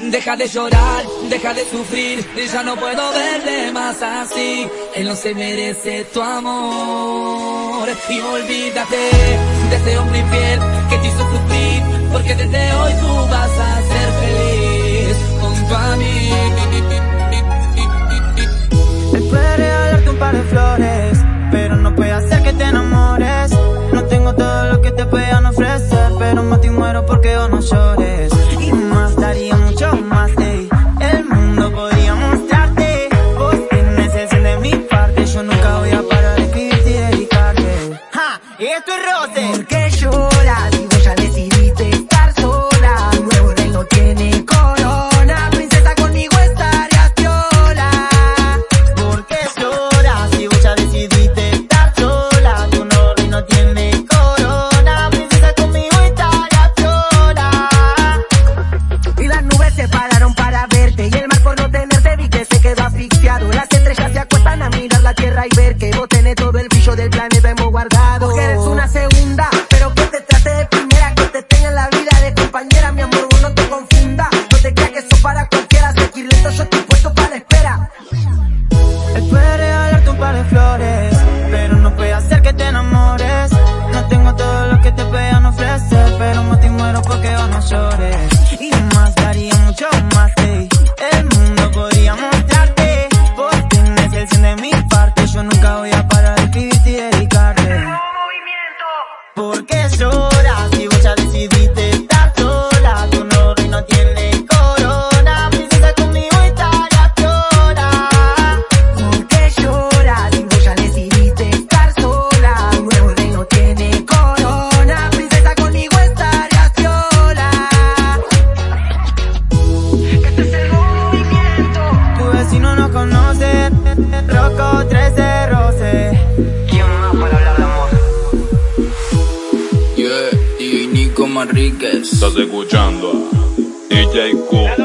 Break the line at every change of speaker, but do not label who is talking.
Deja de llorar, deja de sufrir, ya no puedo verte más así. Él no se merece tu amor. Y olvídate de ese hombre infiel que te hizo sufrir, porque desde hoy tú vas a ser feliz junto a mí.
Él puede regalarte un par de flores, pero no puede hacer que te enamores. No tengo todo lo que te puedan ofrecer, pero más te muero porque yo no llores. Esto es roce.
¿Por lloras si vos ya decidiste estar sola? Nuevo rey no tiene corona, princesa conmigo estarías viola.
¿Por qué lloras si vos ya decidiste estar sola? Tu novio no tiene corona, princesa conmigo estaría viola.
Y las nubes se pararon para verte y el mar por no tenerte vi que se quedó asfixiado. Las estrellas se acuestan a mirar la tierra y ver que vos tenés todo el brillo del planeta
más daría mucho más, ey. El mundo podría mostrarte. Tienes el cien de mi parte, yo nunca voy a parar de escribirte y dedicarte. ¿Por qué
Yeah, y Nico Manríquez.
Estás escuchando a DJ Q.